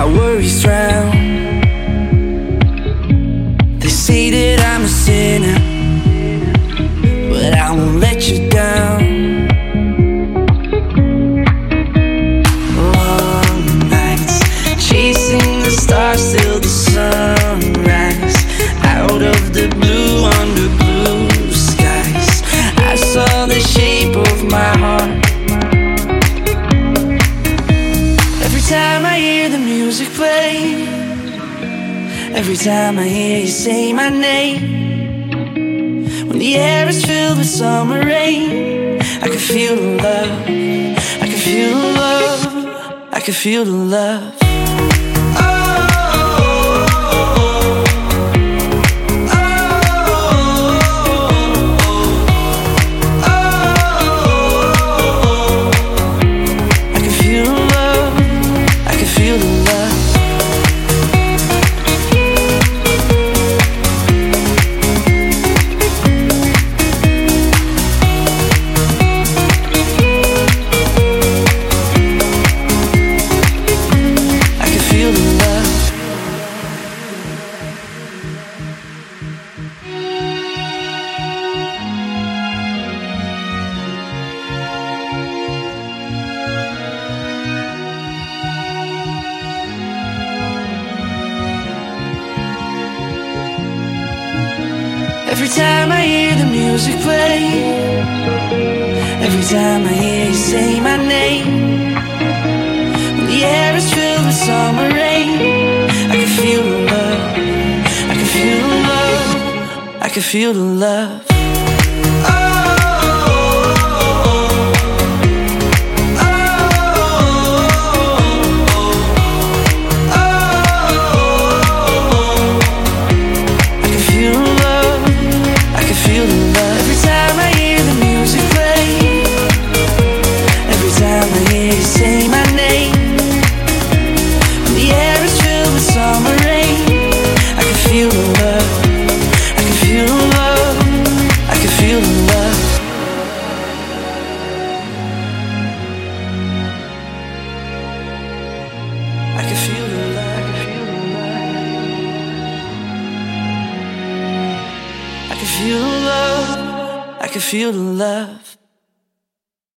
my worries drown. They say that I'm a sinner, but I won't let you down. Long nights chasing the stars till the sun. Every time I hear you say my name, when the air is filled with summer rain, I can feel the love, I can feel the love, I can feel the love. Every time I hear the music play, every time I hear you say my name, when the air is filled with summer rain, I can feel the love, I can feel the love, I can feel the love. I can feel the light, I can feel the light I can feel the love, I can feel the love,